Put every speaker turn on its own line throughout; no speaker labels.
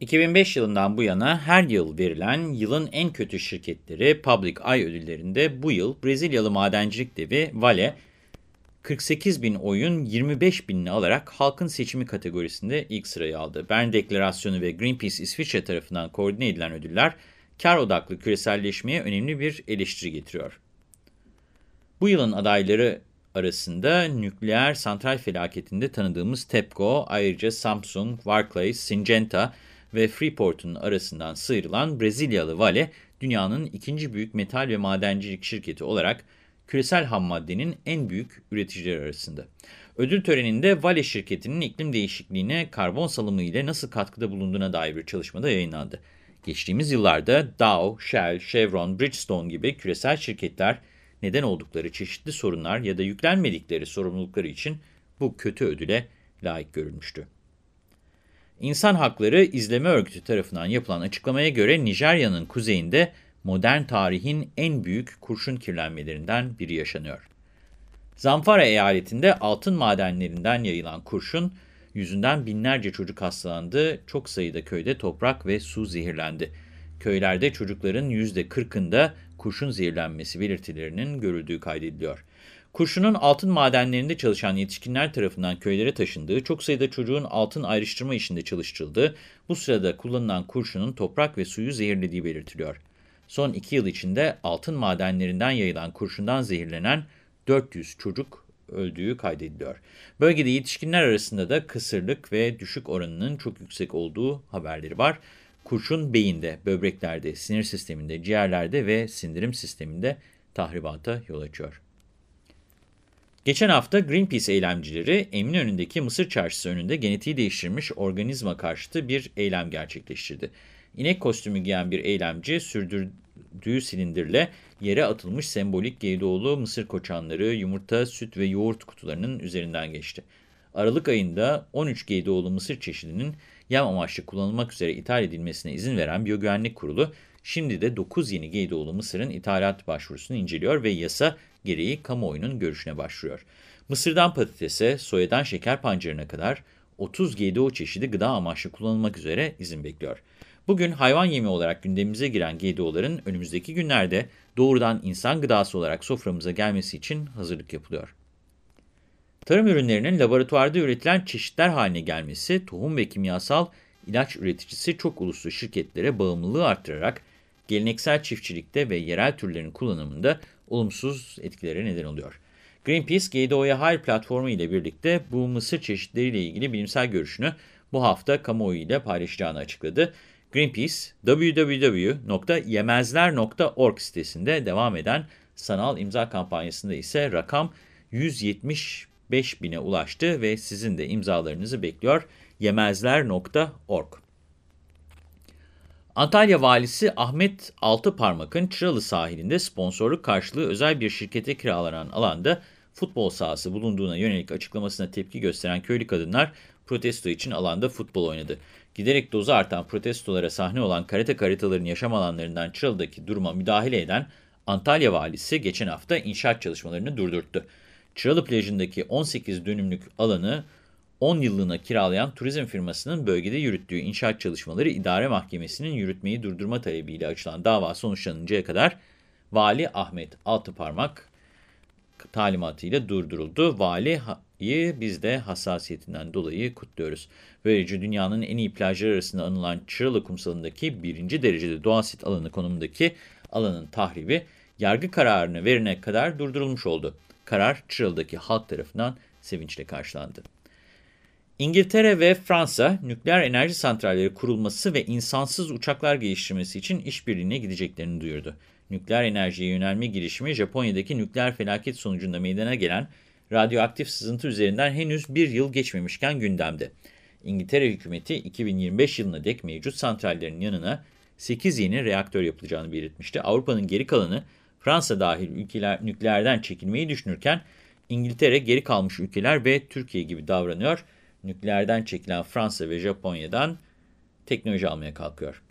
2005 yılından bu yana her yıl verilen yılın en kötü şirketleri Public Eye ödüllerinde bu yıl Brezilyalı madencilik devi Vale 48 bin oyun 25 binini alarak halkın seçimi kategorisinde ilk sırayı aldı. Bern Deklarasyonu ve Greenpeace İsviçre tarafından koordine edilen ödüller kar odaklı küreselleşmeye önemli bir eleştiri getiriyor. Bu yılın adayları arasında nükleer santral felaketinde tanıdığımız TEPCO, ayrıca Samsung, Barclays, Syngenta ve Freeport'un arasından sıyrılan Brezilyalı Vale, dünyanın ikinci büyük metal ve madencilik şirketi olarak küresel ham maddenin en büyük üreticileri arasında. Ödül töreninde Vale şirketinin iklim değişikliğine karbon salımı ile nasıl katkıda bulunduğuna dair bir çalışmada yayınlandı. Geçtiğimiz yıllarda Dow, Shell, Chevron, Bridgestone gibi küresel şirketler neden oldukları çeşitli sorunlar ya da yüklenmedikleri sorumlulukları için bu kötü ödüle layık görülmüştü. İnsan Hakları İzleme Örgütü tarafından yapılan açıklamaya göre Nijerya'nın kuzeyinde modern tarihin en büyük kurşun kirlenmelerinden biri yaşanıyor. Zamfara eyaletinde altın madenlerinden yayılan kurşun yüzünden binlerce çocuk hastalandı, çok sayıda köyde toprak ve su zehirlendi. Köylerde çocukların %40'ında kurşun zehirlenmesi belirtilerinin görüldüğü kaydediliyor. Kurşunun altın madenlerinde çalışan yetişkinler tarafından köylere taşındığı, çok sayıda çocuğun altın ayrıştırma işinde çalıştırıldığı, bu sırada kullanılan kurşunun toprak ve suyu zehirlediği belirtiliyor. Son iki yıl içinde altın madenlerinden yayılan kurşundan zehirlenen 400 çocuk öldüğü kaydediliyor. Bölgede yetişkinler arasında da kısırlık ve düşük oranının çok yüksek olduğu haberleri var. Kurşun beyinde, böbreklerde, sinir sisteminde, ciğerlerde ve sindirim sisteminde tahribata yol açıyor. Geçen hafta Greenpeace eylemcileri Eminönü'ndeki Mısır Çarşısı önünde genetiği değiştirilmiş organizma karşıtı bir eylem gerçekleştirdi. İnek kostümü giyen bir eylemci sürdürdüğü silindirle yere atılmış sembolik Geydoğlu mısır koçanları, yumurta, süt ve yoğurt kutularının üzerinden geçti. Aralık ayında 13 Geydoğlu mısır çeşidinin yem amaçlı kullanılmak üzere ithal edilmesine izin veren Biyogüvenlik Kurulu, şimdi de 9 yeni Geydoğlu mısırın ithalat başvurusunu inceliyor ve yasa gereği kamuoyunun görüşüne başvuruyor. Mısırdan patatese, soyadan şeker pancarına kadar 30 GDO çeşidi gıda amaçlı kullanılmak üzere izin bekliyor. Bugün hayvan yemi olarak gündemimize giren GDO'ların önümüzdeki günlerde doğrudan insan gıdası olarak soframıza gelmesi için hazırlık yapılıyor. Tarım ürünlerinin laboratuvarda üretilen çeşitler haline gelmesi, tohum ve kimyasal ilaç üreticisi çok uluslu şirketlere bağımlılığı arttırarak geleneksel çiftçilikte ve yerel türlerin kullanımında olumsuz etkilere neden oluyor. Greenpeace, GDO'ya hayır platformu ile birlikte bu mısır çeşitleriyle ilgili bilimsel görüşünü bu hafta kamuoyu ile paylaşacağını açıkladı. Greenpeace, www.yemezler.org sitesinde devam eden sanal imza kampanyasında ise rakam 170 5000'e ulaştı ve sizin de imzalarınızı bekliyor. Yemezler.org Antalya valisi Ahmet Altıparmak'ın Çıralı sahilinde sponsorluk karşılığı özel bir şirkete kiralanan alanda futbol sahası bulunduğuna yönelik açıklamasına tepki gösteren köylü kadınlar protesto için alanda futbol oynadı. Giderek dozu artan protestolara sahne olan karate karitaların yaşam alanlarından Çıralı'daki duruma müdahale eden Antalya valisi geçen hafta inşaat çalışmalarını durdurttu. Çıralı plajındaki 18 dönümlük alanı 10 yıllığına kiralayan turizm firmasının bölgede yürüttüğü inşaat çalışmaları idare mahkemesinin yürütmeyi durdurma talebiyle açılan dava sonuçlanıncaya kadar Vali Ahmet Altıparmak talimatıyla durduruldu. Vali'yi biz de hassasiyetinden dolayı kutluyoruz. Böylece dünyanın en iyi plajları arasında anılan Çıralı kumsalındaki birinci derecede doğal sit alanı konumundaki alanın tahribi yargı kararını verene kadar durdurulmuş oldu. Karar Çıralı'daki halk tarafından sevinçle karşılandı. İngiltere ve Fransa nükleer enerji santralleri kurulması ve insansız uçaklar geliştirmesi için işbirliğine gideceklerini duyurdu. Nükleer enerjiye yönelme girişimi Japonya'daki nükleer felaket sonucunda meydana gelen radyoaktif sızıntı üzerinden henüz bir yıl geçmemişken gündemde. İngiltere hükümeti 2025 yılına dek mevcut santrallerin yanına 8 yeni reaktör yapılacağını belirtmişti. Avrupa'nın geri kalanı Fransa dahil ülkeler nükleerden çekilmeyi düşünürken İngiltere geri kalmış ülkeler ve Türkiye gibi davranıyor nükleerden çekilen Fransa ve Japonya'dan teknoloji almaya kalkıyor.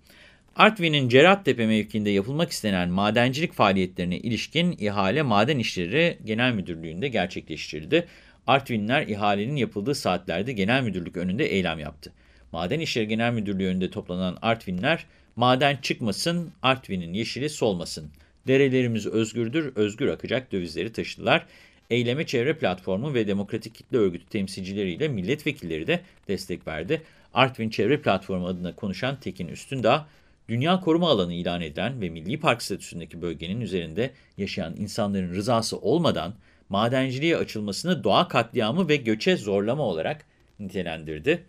Artvin'in Cerattepe mevkiinde yapılmak istenen madencilik faaliyetlerine ilişkin ihale Maden İşleri Genel Müdürlüğü'nde gerçekleştirildi. Artvinler ihalenin yapıldığı saatlerde genel müdürlük önünde eylem yaptı. Maden İşleri Genel Müdürlüğü önünde toplanan Artvinler, maden çıkmasın, Artvin'in yeşili solmasın. Derelerimiz özgürdür, özgür akacak dövizleri taşıdılar. Eyleme Çevre Platformu ve Demokratik Kitle Örgütü temsilcileriyle milletvekilleri de destek verdi. Artvin Çevre Platformu adına konuşan Tekin Üstündağ, dünya koruma alanı ilan edilen ve milli park statüsündeki bölgenin üzerinde yaşayan insanların rızası olmadan madenciliğe açılmasını doğa katliamı ve göçe zorlama olarak nitelendirdi.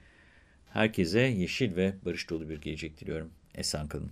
Herkese yeşil ve barış dolu bir gelecek diliyorum. Esen kalın.